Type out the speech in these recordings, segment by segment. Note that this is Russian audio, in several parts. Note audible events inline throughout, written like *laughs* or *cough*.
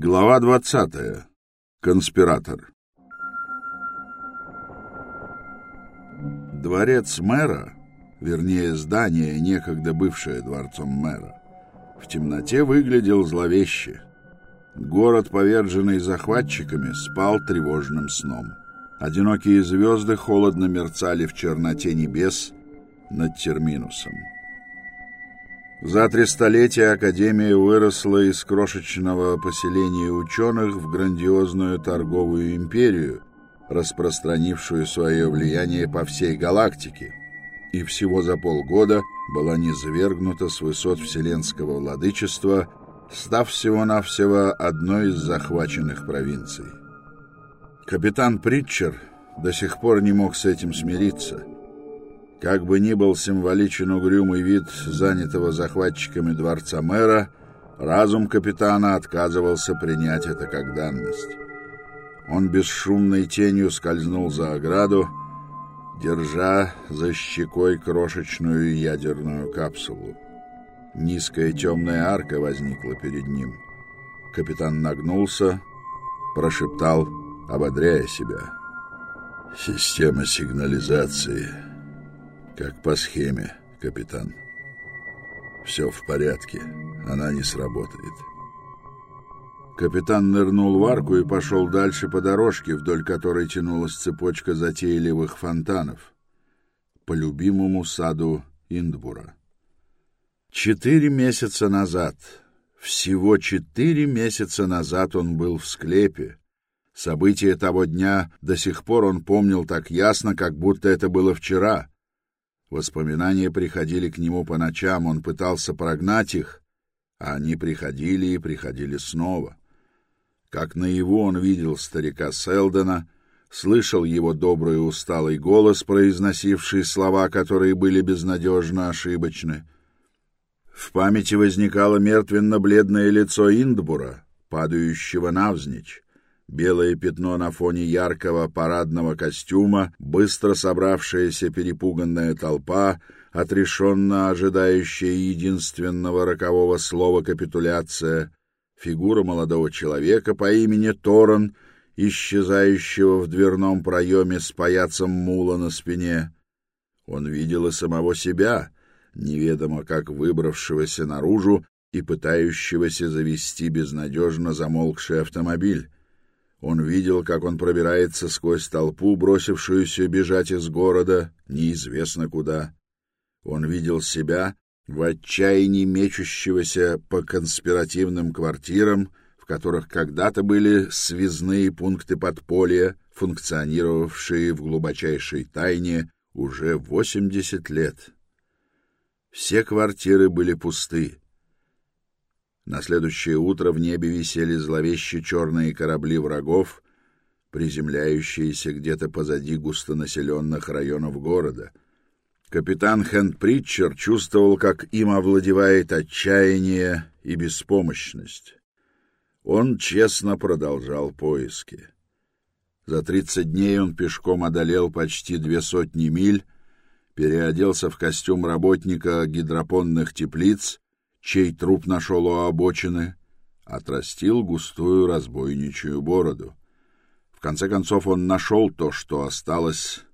Глава двадцатая. Конспиратор. Дворец мэра, вернее здание, некогда бывшее дворцом мэра, в темноте выглядел зловеще. Город, поверженный захватчиками, спал тревожным сном. Одинокие звезды холодно мерцали в черноте небес над Терминусом. За три столетия Академия выросла из крошечного поселения ученых в грандиозную торговую империю, распространившую свое влияние по всей галактике, и всего за полгода была низвергнута с высот вселенского владычества, став всего-навсего одной из захваченных провинций. Капитан Притчер до сих пор не мог с этим смириться — как бы ни был символичен угрюмый вид занятого захватчиками дворца мэра, разум капитана отказывался принять это как данность. Он бесшумной тенью скользнул за ограду, держа за щекой крошечную ядерную капсулу. Низкая темная арка возникла перед ним. Капитан нагнулся, прошептал, ободряя себя. «Система сигнализации...» Как по схеме, капитан. Все в порядке, она не сработает. Капитан нырнул в арку и пошел дальше по дорожке, вдоль которой тянулась цепочка затейливых фонтанов, по любимому саду Индбура. Четыре месяца назад, всего четыре месяца назад он был в склепе. События того дня до сих пор он помнил так ясно, как будто это было вчера. Воспоминания приходили к нему по ночам, он пытался прогнать их, а они приходили и приходили снова. Как наяву он видел старика Селдона, слышал его добрый усталый голос, произносивший слова, которые были безнадежно ошибочны. В памяти возникало мертвенно-бледное лицо Индбура, падающего навзничь, Белое пятно на фоне яркого парадного костюма, быстро собравшаяся перепуганная толпа, отрешенно ожидающая единственного рокового слова «капитуляция», фигура молодого человека по имени Торон, исчезающего в дверном проеме с паяцем мула на спине. Он видел и самого себя, неведомо как выбравшегося наружу и пытающегося завести безнадежно замолкший автомобиль. Он видел, как он пробирается сквозь толпу, бросившуюся бежать из города, неизвестно куда. Он видел себя в отчаянии мечущегося по конспиративным квартирам, в которых когда-то были связные пункты подполья, функционировавшие в глубочайшей тайне уже 80 лет. Все квартиры были пусты. На следующее утро в небе висели зловеще черные корабли врагов, приземляющиеся где-то позади густонаселенных районов города. Капитан Хэнд Притчер чувствовал, как им овладевает отчаяние и беспомощность. Он честно продолжал поиски. За тридцать дней он пешком одолел почти две сотни миль, переоделся в костюм работника гидропонных теплиц чей труп нашел у обочины, отрастил густую разбойничью бороду. В конце концов он нашел то, что осталось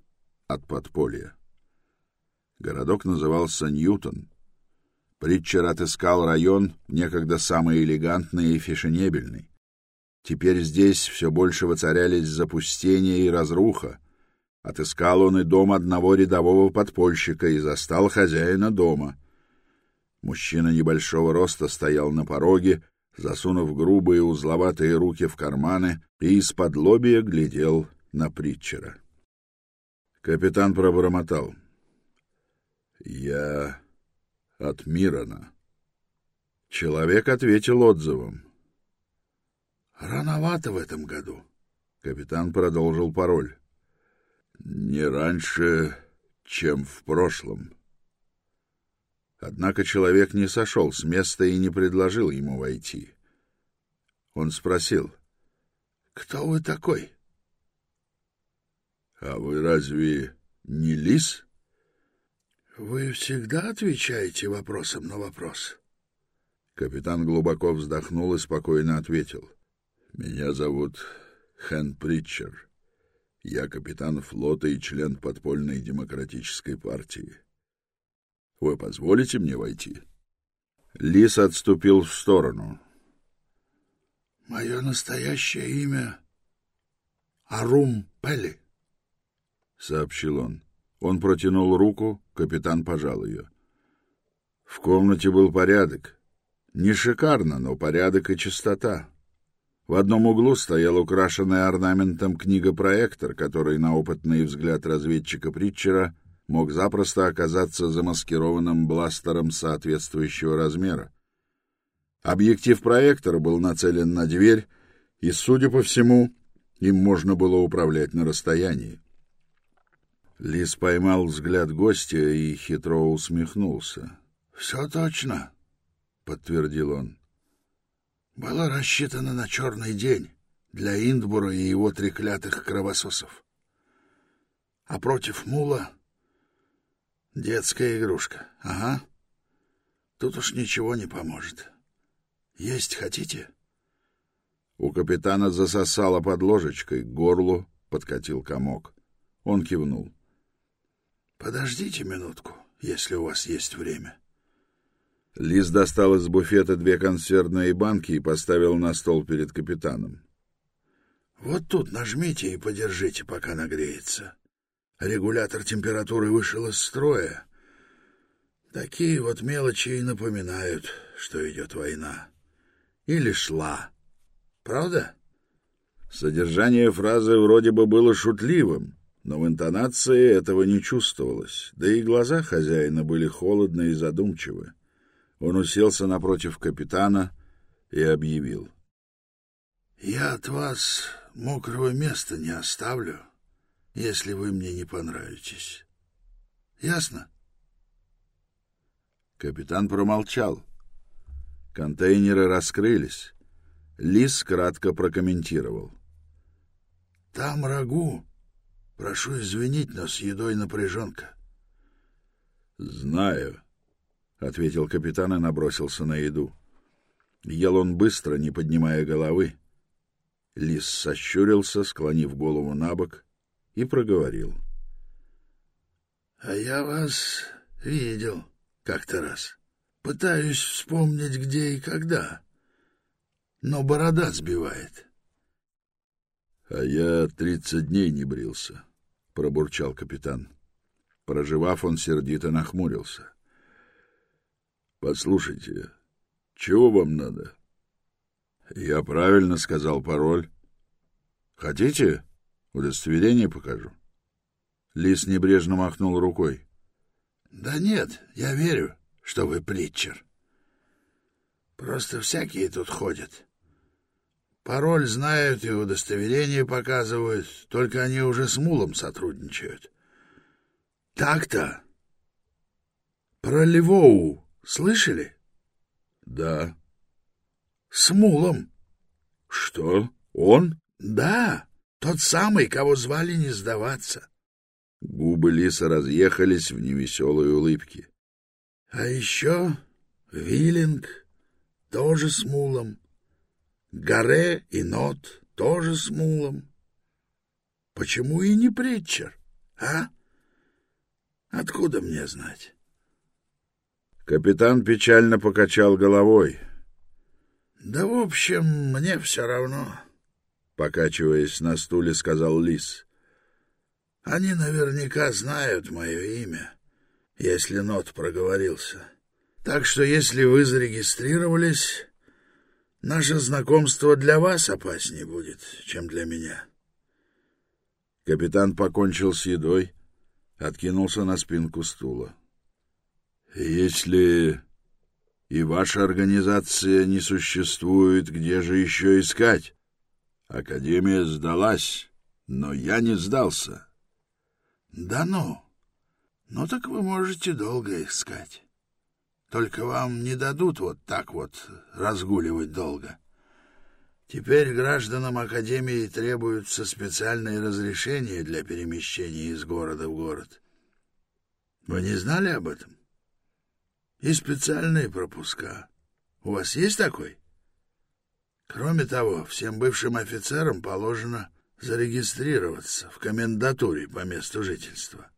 от подполья. Городок назывался Ньютон. Притчер отыскал район, некогда самый элегантный и фешенебельный. Теперь здесь все больше воцарялись запустение и разруха. Отыскал он и дом одного рядового подпольщика и застал хозяина дома — Мужчина небольшого роста стоял на пороге, засунув грубые узловатые руки в карманы и из-под лобия глядел на Притчера. Капитан пробормотал. «Я от Мирона». Человек ответил отзывом. «Рановато в этом году». Капитан продолжил пароль. «Не раньше, чем в прошлом». Однако человек не сошел с места и не предложил ему войти. Он спросил, «Кто вы такой?» «А вы разве не лис?» «Вы всегда отвечаете вопросом на вопрос?» Капитан глубоко вздохнул и спокойно ответил. Меня зовут Хэн Притчер. Я капитан флота и член подпольной демократической партии. Вы позволите мне войти? Лис отступил в сторону. Мое настоящее имя Арум Пелли, сообщил он. Он протянул руку, капитан пожал ее. В комнате был порядок. Не шикарно, но порядок и чистота. В одном углу стоял украшенный орнаментом книга-проектор, который, на опытный взгляд разведчика Притчера, мог запросто оказаться замаскированным бластером соответствующего размера. Объектив проектора был нацелен на дверь, и, судя по всему, им можно было управлять на расстоянии. Лис поймал взгляд гостя и хитро усмехнулся. — Все точно, — подтвердил он была рассчитана на черный день для Индбура и его треклятых кровососов. А против мула — детская игрушка. Ага. Тут уж ничего не поможет. Есть хотите? У капитана засосало под ложечкой, к горлу подкатил комок. Он кивнул. — Подождите минутку, если у вас есть время. — Лис достал из буфета две консервные банки и поставил на стол перед капитаном. «Вот тут нажмите и подержите, пока нагреется. Регулятор температуры вышел из строя. Такие вот мелочи и напоминают, что идет война. Или шла. Правда?» Содержание фразы вроде бы было шутливым, но в интонации этого не чувствовалось, да и глаза хозяина были холодны и задумчивы. Он уселся напротив капитана и объявил. — Я от вас мокрого места не оставлю, если вы мне не понравитесь. Ясно? Капитан промолчал. Контейнеры раскрылись. Лис кратко прокомментировал. — Там рагу. Прошу извинить, но с едой напряженка. — Знаю, — ответил капитан и набросился на еду. Ел он быстро, не поднимая головы. Лис сощурился, склонив голову на бок, и проговорил. — А я вас видел как-то раз. Пытаюсь вспомнить, где и когда. Но борода сбивает. — А я тридцать дней не брился, — пробурчал капитан. Проживав, он сердито нахмурился. Послушайте, чего вам надо? Я правильно сказал пароль. Хотите? Удостоверение покажу. Лис небрежно махнул рукой. Да нет, я верю, что вы притчер. Просто всякие тут ходят. Пароль знают и удостоверение показывают, только они уже с мулом сотрудничают. Так-то. Про Львоу Слышали? Да. С мулом. Что? Он? Да, тот самый, кого звали не сдаваться. Губы лиса разъехались в невеселой улыбке. А еще Виллинг тоже с мулом. Гаре и Нот тоже с мулом. Почему и не Притчер, а? Откуда мне знать? Капитан печально покачал головой. — Да, в общем, мне все равно, — покачиваясь на стуле, сказал Лис. — Они наверняка знают мое имя, если Нот проговорился. Так что, если вы зарегистрировались, наше знакомство для вас опаснее будет, чем для меня. Капитан покончил с едой, откинулся на спинку стула. — если и ваша организация не существует, где же еще искать? Академия сдалась, но я не сдался. Да ну. Ну так вы можете долго искать. Только вам не дадут вот так вот разгуливать долго. Теперь гражданам Академии требуются специальные разрешения для перемещения из города в город. Вы не знали об этом? и специальные пропуска. У вас есть такой? Кроме того, всем бывшим офицерам положено зарегистрироваться в комендатуре по месту жительства.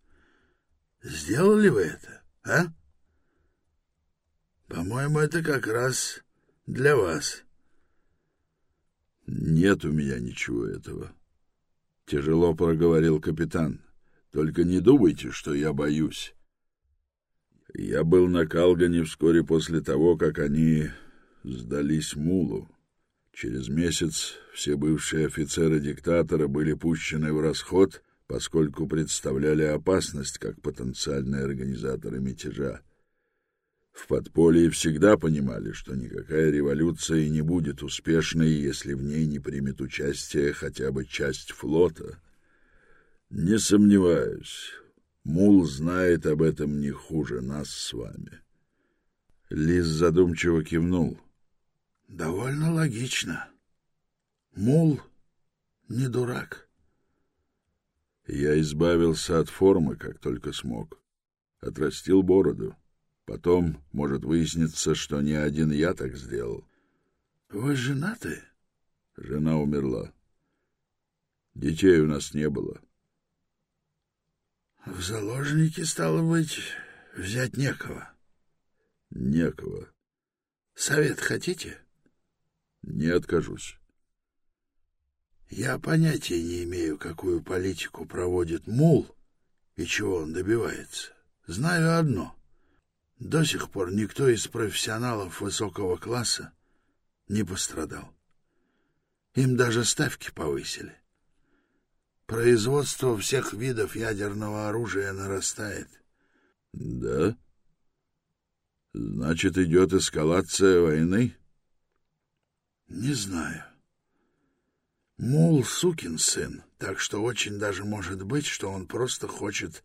Сделали вы это, а? По-моему, это как раз для вас. Нет у меня ничего этого. Тяжело проговорил капитан. Только не думайте, что я боюсь. Я был на Калгане вскоре после того, как они сдались Мулу. Через месяц все бывшие офицеры диктатора были пущены в расход, поскольку представляли опасность как потенциальные организаторы мятежа. В подполье всегда понимали, что никакая революция не будет успешной, если в ней не примет участие хотя бы часть флота. Не сомневаюсь, Мул знает об этом не хуже нас с вами. Лис задумчиво кивнул. Довольно логично. Мул не дурак. Я избавился от формы, как только смог. Отрастил бороду. Потом может выясниться, что не один я так сделал. Вы женаты? Жена умерла. Детей у нас не было. В заложники, стало быть, взять некого. Некого. Совет хотите? Не откажусь. Я понятия не имею, какую политику проводит Мул и чего он добивается. Знаю одно. До сих пор никто из профессионалов высокого класса не пострадал. Им даже ставки повысили. Производство всех видов ядерного оружия нарастает. — Да? Значит, идет эскалация войны? — Не знаю. Мул сукин сын, так что очень даже может быть, что он просто хочет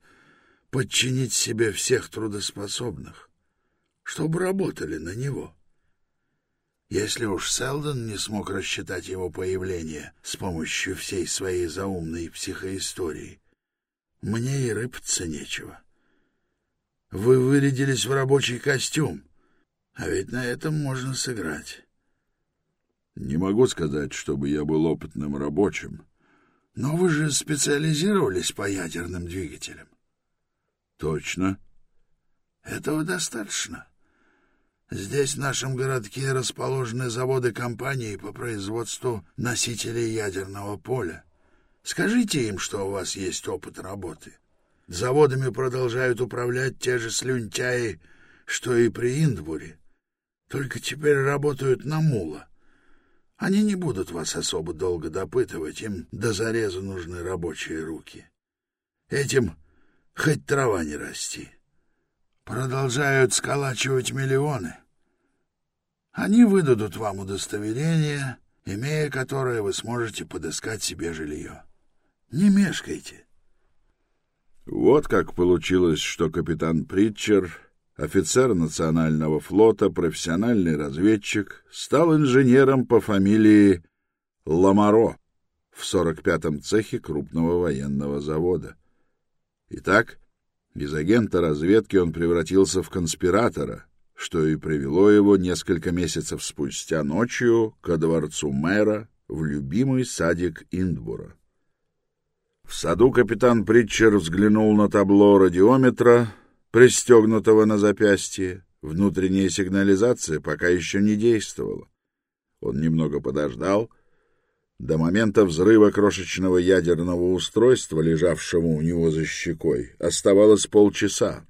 подчинить себе всех трудоспособных, чтобы работали на него. — если уж Селдон не смог рассчитать его появление с помощью всей своей заумной психоистории, мне и рыпаться нечего. Вы вырядились в рабочий костюм, а ведь на этом можно сыграть. Не могу сказать, чтобы я был опытным рабочим. Но вы же специализировались по ядерным двигателям. Точно. Этого достаточно. Здесь, в нашем городке, расположены заводы компании по производству носителей ядерного поля. Скажите им, что у вас есть опыт работы. Заводами продолжают управлять те же слюнтяи, что и при Индбуре. Только теперь работают на мула. Они не будут вас особо долго допытывать, им до зареза нужны рабочие руки. Этим хоть трава не расти. Продолжают сколачивать миллионы. Они выдадут вам удостоверение, имея которое вы сможете подыскать себе жилье. Не мешкайте. Вот как получилось, что капитан Притчер, офицер национального флота, профессиональный разведчик, стал инженером по фамилии Ламаро в 45-м цехе крупного военного завода. Итак, из агента разведки он превратился в конспиратора — что и привело его несколько месяцев спустя ночью ко дворцу мэра в любимый садик Индбура. В саду капитан Притчер взглянул на табло радиометра, пристегнутого на запястье. Внутренняя сигнализация пока еще не действовала. Он немного подождал. До момента взрыва крошечного ядерного устройства, лежавшего у него за щекой, оставалось полчаса.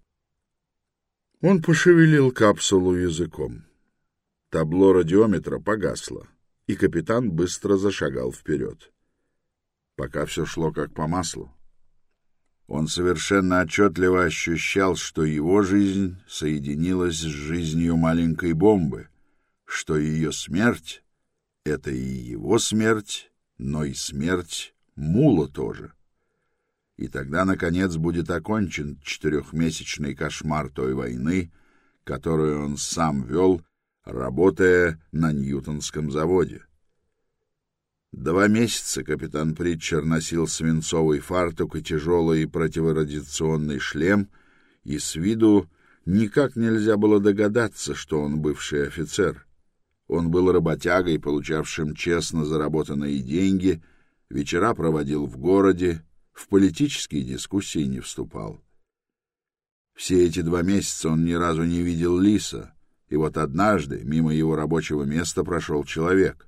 Он пошевелил капсулу языком. Табло радиометра погасло, и капитан быстро зашагал вперед. Пока все шло как по маслу. Он совершенно отчетливо ощущал, что его жизнь соединилась с жизнью маленькой бомбы, что ее смерть — это и его смерть, но и смерть Мула тоже — и тогда, наконец, будет окончен четырехмесячный кошмар той войны, которую он сам вел, работая на Ньютонском заводе. Два месяца капитан Притчер носил свинцовый фартук и тяжелый противорадиационный шлем, и с виду никак нельзя было догадаться, что он бывший офицер. Он был работягой, получавшим честно заработанные деньги, вечера проводил в городе, в политические дискуссии не вступал. Все эти два месяца он ни разу не видел Лиса, и вот однажды мимо его рабочего места прошел человек.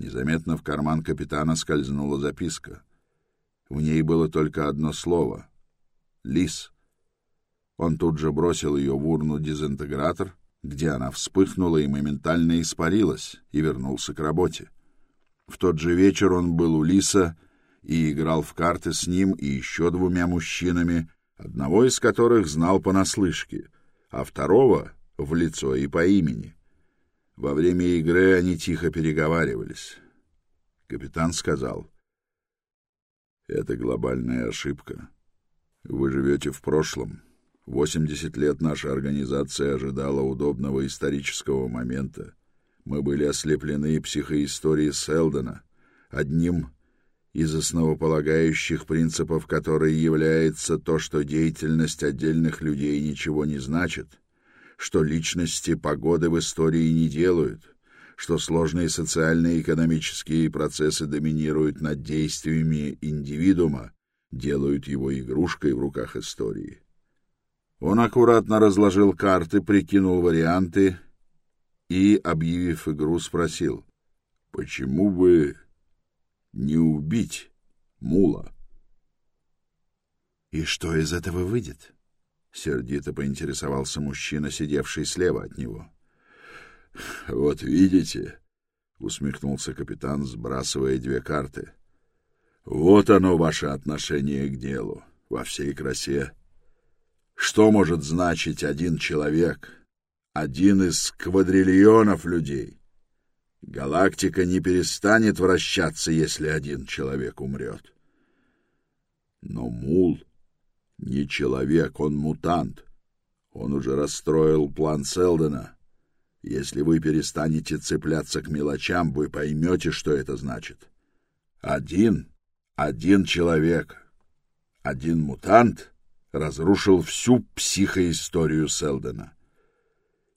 Незаметно в карман капитана скользнула записка. В ней было только одно слово — «Лис». Он тут же бросил ее в урну-дезинтегратор, где она вспыхнула и моментально испарилась, и вернулся к работе. В тот же вечер он был у Лиса и играл в карты с ним и еще двумя мужчинами, одного из которых знал понаслышке, а второго — в лицо и по имени. Во время игры они тихо переговаривались. Капитан сказал, «Это глобальная ошибка. Вы живете в прошлом. Восемьдесят лет наша организация ожидала удобного исторического момента. Мы были ослеплены психоисторией Селдона, одним из основополагающих принципов которой является то, что деятельность отдельных людей ничего не значит, что личности погоды в истории не делают, что сложные социальные и экономические процессы доминируют над действиями индивидуума, делают его игрушкой в руках истории. Он аккуратно разложил карты, прикинул варианты и, объявив игру, спросил, «Почему бы не убить мула. И что из этого выйдет? Сердито поинтересовался мужчина, сидевший слева от него. Вот видите, усмехнулся капитан, сбрасывая две карты. Вот оно ваше отношение к делу во всей красе. Что может значить один человек, один из квадриллионов людей? Галактика не перестанет вращаться, если один человек умрет. Но Мул не человек, он мутант. Он уже расстроил план Селдена. Если вы перестанете цепляться к мелочам, вы поймете, что это значит. Один, один человек, один мутант разрушил всю психоисторию Селдена.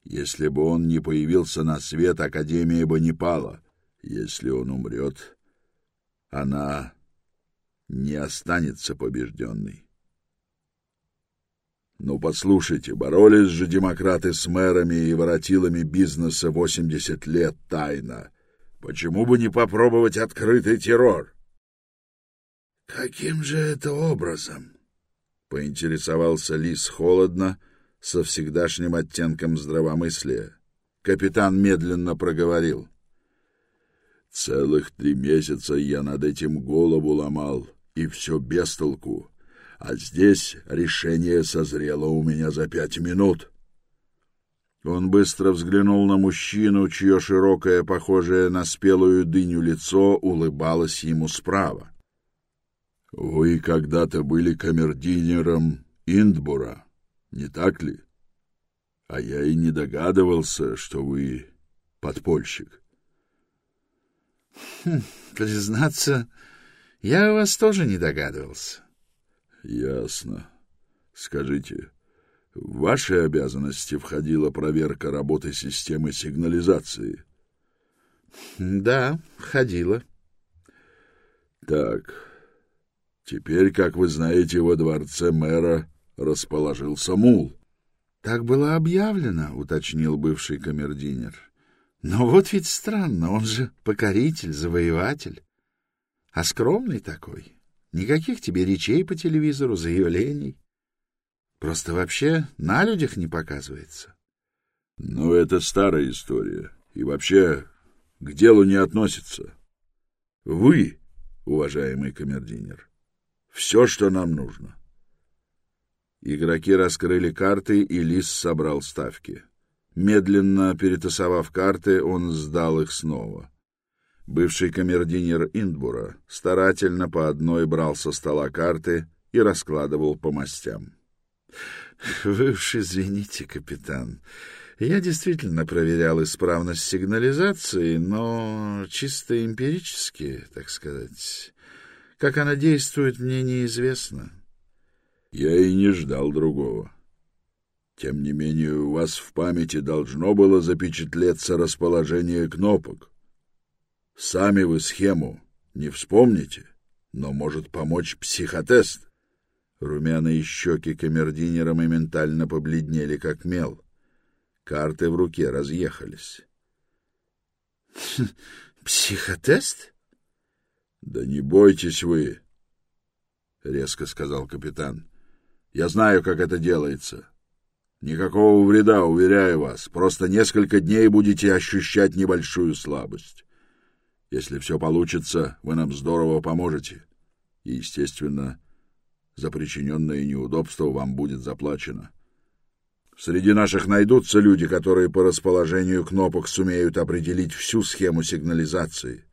Если бы он не появился на свет, Академия бы не пала. Если он умрет, она не останется побежденной. Ну, послушайте, боролись же демократы с мэрами и воротилами бизнеса 80 лет тайно. Почему бы не попробовать открытый террор? — Каким же это образом? — поинтересовался Лис холодно, — со всегдашним оттенком здравомыслия. Капитан медленно проговорил. «Целых три месяца я над этим голову ломал, и все без толку. А здесь решение созрело у меня за пять минут». Он быстро взглянул на мужчину, чье широкое, похожее на спелую дыню лицо улыбалось ему справа. «Вы когда-то были камердинером Индбура?» Не так ли? А я и не догадывался, что вы подпольщик. Хм, признаться, я вас тоже не догадывался. Ясно. Скажите, в ваши обязанности входила проверка работы системы сигнализации? Да, входила. Так. Теперь, как вы знаете, во дворце мэра расположился мул. — Так было объявлено, — уточнил бывший камердинер. — Но вот ведь странно, он же покоритель, завоеватель. А скромный такой. Никаких тебе речей по телевизору, заявлений. Просто вообще на людях не показывается. — Ну, это старая история. И вообще к делу не относится. Вы, уважаемый камердинер, все, что нам нужно — Игроки раскрыли карты, и Лис собрал ставки. Медленно перетасовав карты, он сдал их снова. Бывший камердинер Индбура старательно по одной брал со стола карты и раскладывал по мастям. — Вы уж извините, капитан. Я действительно проверял исправность сигнализации, но чисто эмпирически, так сказать. Как она действует, мне неизвестно. — я и не ждал другого. Тем не менее, у вас в памяти должно было запечатлеться расположение кнопок. Сами вы схему не вспомните, но может помочь психотест. Румяные щеки камердинера моментально побледнели, как мел. Карты в руке разъехались. *laughs* «Психотест?» «Да не бойтесь вы», — резко сказал капитан. «Я знаю, как это делается. Никакого вреда, уверяю вас. Просто несколько дней будете ощущать небольшую слабость. Если все получится, вы нам здорово поможете. И, естественно, за причиненное неудобство вам будет заплачено. Среди наших найдутся люди, которые по расположению кнопок сумеют определить всю схему сигнализации.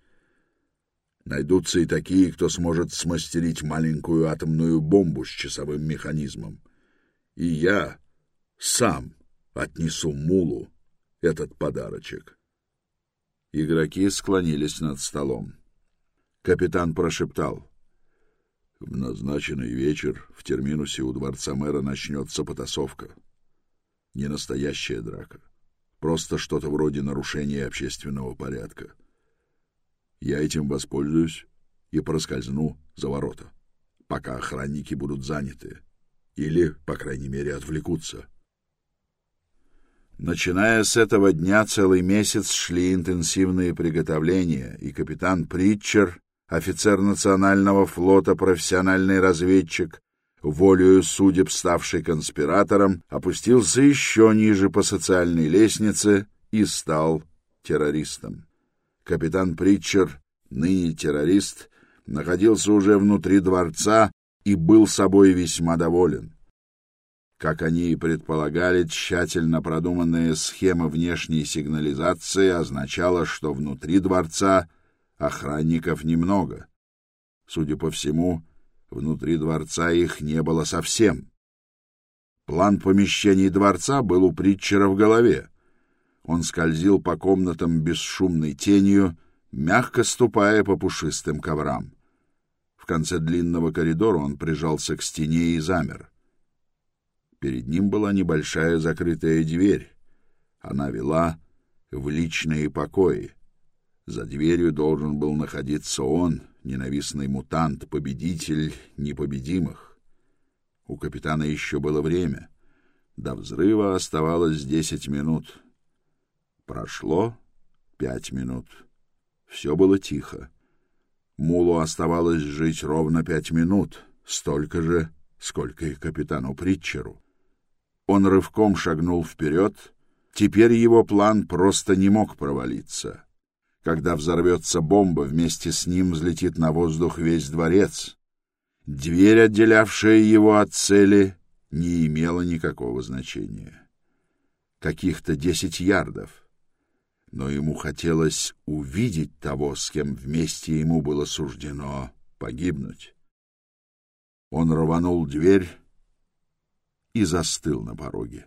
Найдутся и такие, кто сможет смастерить маленькую атомную бомбу с часовым механизмом. И я сам отнесу Мулу этот подарочек. Игроки склонились над столом. Капитан прошептал. В назначенный вечер в терминусе у дворца мэра начнется потасовка. Не настоящая драка. Просто что-то вроде нарушения общественного порядка. Я этим воспользуюсь и проскользну за ворота, пока охранники будут заняты. Или, по крайней мере, отвлекутся. Начиная с этого дня целый месяц шли интенсивные приготовления, и капитан Притчер, офицер национального флота, профессиональный разведчик, волею судеб ставший конспиратором, опустился еще ниже по социальной лестнице и стал террористом. Капитан Притчер, ныне террорист, находился уже внутри дворца и был собой весьма доволен. Как они и предполагали, тщательно продуманная схема внешней сигнализации означала, что внутри дворца охранников немного. Судя по всему, внутри дворца их не было совсем. План помещений дворца был у Притчера в голове. Он скользил по комнатам бесшумной тенью, мягко ступая по пушистым коврам. В конце длинного коридора он прижался к стене и замер. Перед ним была небольшая закрытая дверь. Она вела в личные покои. За дверью должен был находиться он, ненавистный мутант, победитель непобедимых. У капитана еще было время. До взрыва оставалось десять минут. Прошло пять минут. Все было тихо. Мулу оставалось жить ровно пять минут, столько же, сколько и капитану Притчеру. Он рывком шагнул вперед. Теперь его план просто не мог провалиться. Когда взорвется бомба, вместе с ним взлетит на воздух весь дворец. Дверь, отделявшая его от цели, не имела никакого значения. Каких-то десять ярдов. Но ему хотелось увидеть того, с кем вместе ему было суждено погибнуть. Он рванул дверь, и застыл на пороге.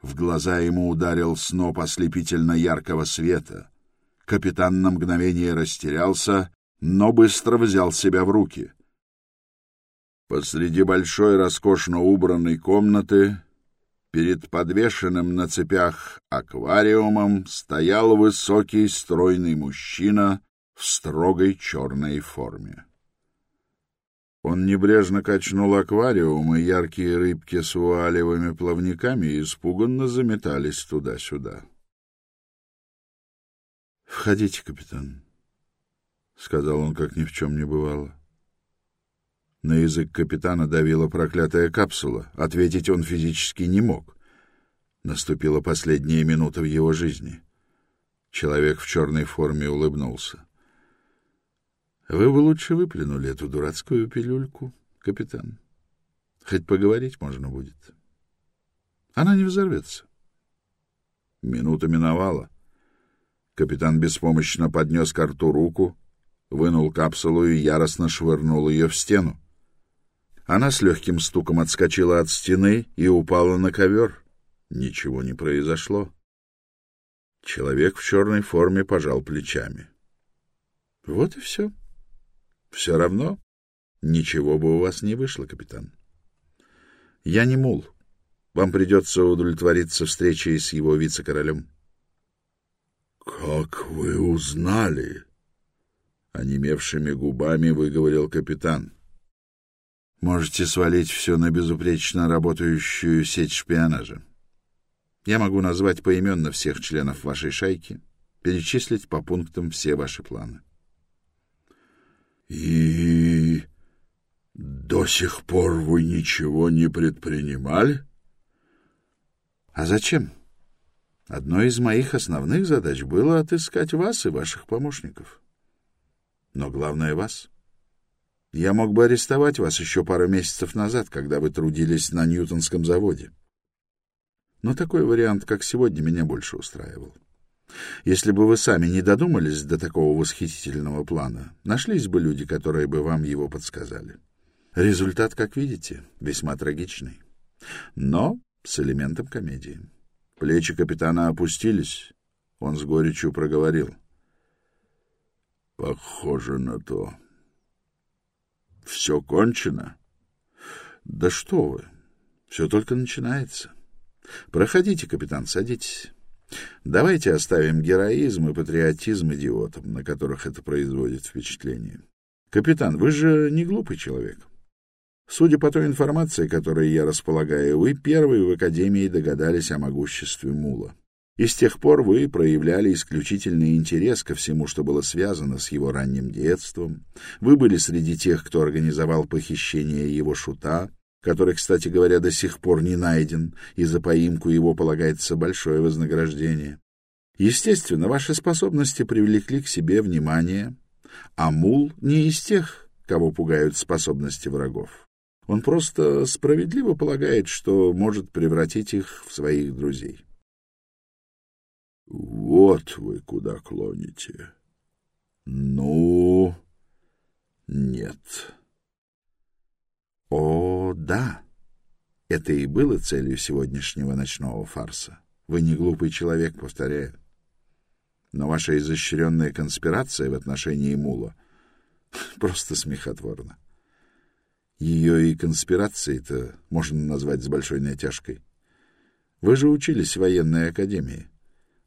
В глаза ему ударил сноп ослепительно яркого света. Капитан на мгновение растерялся, но быстро взял себя в руки. Посреди большой роскошно убранной комнаты, перед подвешенным на цепях аквариумом, стоял высокий стройный мужчина в строгой черной форме. Он небрежно качнул аквариум, и яркие рыбки с вуалевыми плавниками испуганно заметались туда-сюда. — Входите, капитан, — сказал он, как ни в чем не бывало. На язык капитана давила проклятая капсула. Ответить он физически не мог. Наступила последняя минута в его жизни. Человек в черной форме улыбнулся. Вы бы лучше выплюнули эту дурацкую пилюльку, капитан. Хоть поговорить можно будет. Она не взорвется. Минута миновала. Капитан беспомощно поднес к рту руку, вынул капсулу и яростно швырнул ее в стену. Она с легким стуком отскочила от стены и упала на ковер. Ничего не произошло. Человек в черной форме пожал плечами. Вот и все. — все равно ничего бы у вас не вышло, капитан. Я не мул. Вам придется удовлетвориться встречей с его вице-королем. — Как вы узнали? — онемевшими губами выговорил капитан. — Можете свалить все на безупречно работающую сеть шпионажа. Я могу назвать поименно всех членов вашей шайки, перечислить по пунктам все ваши планы. — И до сих пор вы ничего не предпринимали? А зачем? Одной из моих основных задач было отыскать вас и ваших помощников. Но главное — вас. Я мог бы арестовать вас еще пару месяцев назад, когда вы трудились на Ньютонском заводе. Но такой вариант, как сегодня, меня больше устраивал. Если бы вы сами не додумались до такого восхитительного плана, нашлись бы люди, которые бы вам его подсказали. Результат, как видите, весьма трагичный. Но с элементом комедии. Плечи капитана опустились. Он с горечью проговорил. Похоже на то. Все кончено? Да что вы, все только начинается. Проходите, капитан, садитесь. Давайте оставим героизм и патриотизм идиотам, на которых это производит впечатление. Капитан, вы же не глупый человек. Судя по той информации, которой я располагаю, вы первые в Академии догадались о могуществе Мула. И с тех пор вы проявляли исключительный интерес ко всему, что было связано с его ранним детством. Вы были среди тех, кто организовал похищение его шута, который, кстати говоря, до сих пор не найден, и за поимку его полагается большое вознаграждение. Естественно, ваши способности привлекли к себе внимание, а Мул не из тех, кого пугают способности врагов. Он просто справедливо полагает, что может превратить их в своих друзей. Вот вы куда клоните. Ну, нет. О, да. Это и было целью сегодняшнего ночного фарса. Вы не глупый человек, повторяю. Но ваша изощренная конспирация в отношении Мула *laughs* просто смехотворна. Ее и конспирацией-то можно назвать с большой натяжкой. Вы же учились в военной академии.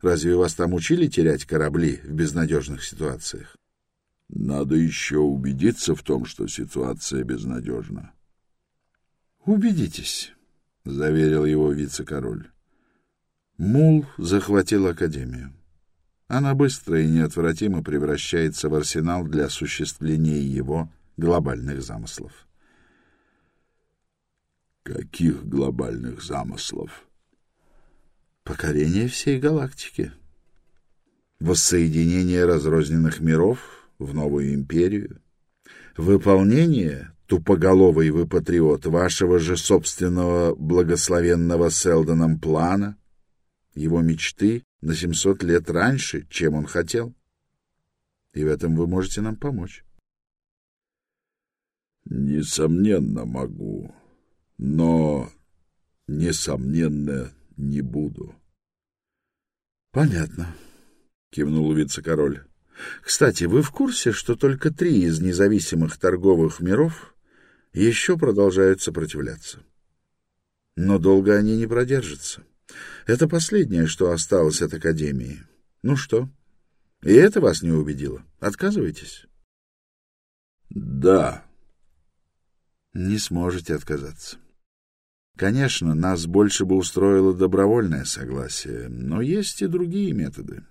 Разве вас там учили терять корабли в безнадежных ситуациях? Надо еще убедиться в том, что ситуация безнадежна. Убедитесь, — заверил его вице-король. Мул захватил Академию. Она быстро и неотвратимо превращается в арсенал для осуществления его глобальных замыслов. Каких глобальных замыслов? Покорение всей галактики. Воссоединение разрозненных миров в новую империю. Выполнение, тупоголовый вы патриот, вашего же собственного благословенного Селдоном плана, его мечты на 700 лет раньше, чем он хотел. И в этом вы можете нам помочь. Несомненно, могу но, несомненно, не буду. — Понятно, — кивнул вице-король. — Кстати, вы в курсе, что только три из независимых торговых миров еще продолжают сопротивляться? Но долго они не продержатся. Это последнее, что осталось от Академии. Ну что, и это вас не убедило? Отказываетесь? — Да. — Не сможете отказаться. Конечно, нас больше бы устроило добровольное согласие, но есть и другие методы.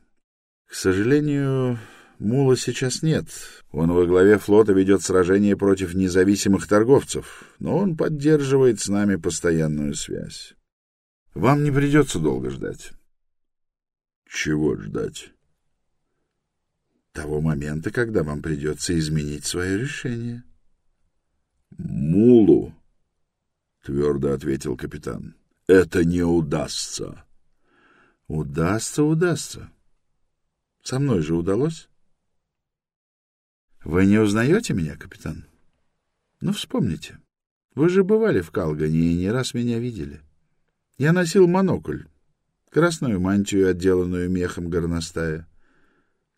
К сожалению, Мула сейчас нет. Он во главе флота ведет сражение против независимых торговцев, но он поддерживает с нами постоянную связь. Вам не придется долго ждать. Чего ждать? Того момента, когда вам придется изменить свое решение. Мулу — твердо ответил капитан. — Это не удастся. — Удастся, удастся. Со мной же удалось. — Вы не узнаете меня, капитан? Ну, вспомните. Вы же бывали в Калгане и не раз меня видели. Я носил монокль, красную мантию, отделанную мехом горностая,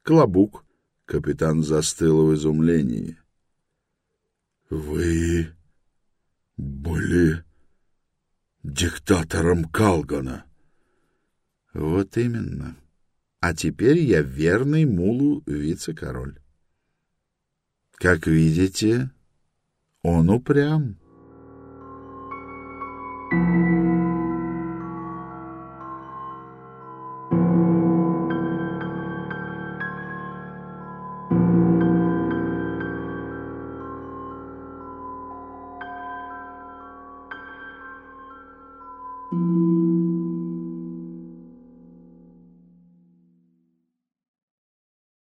клобук. Капитан застыл в изумлении. — Вы были диктатором Калгана. Вот именно. А теперь я верный мулу вице-король. Как видите, он упрям.